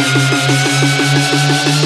Música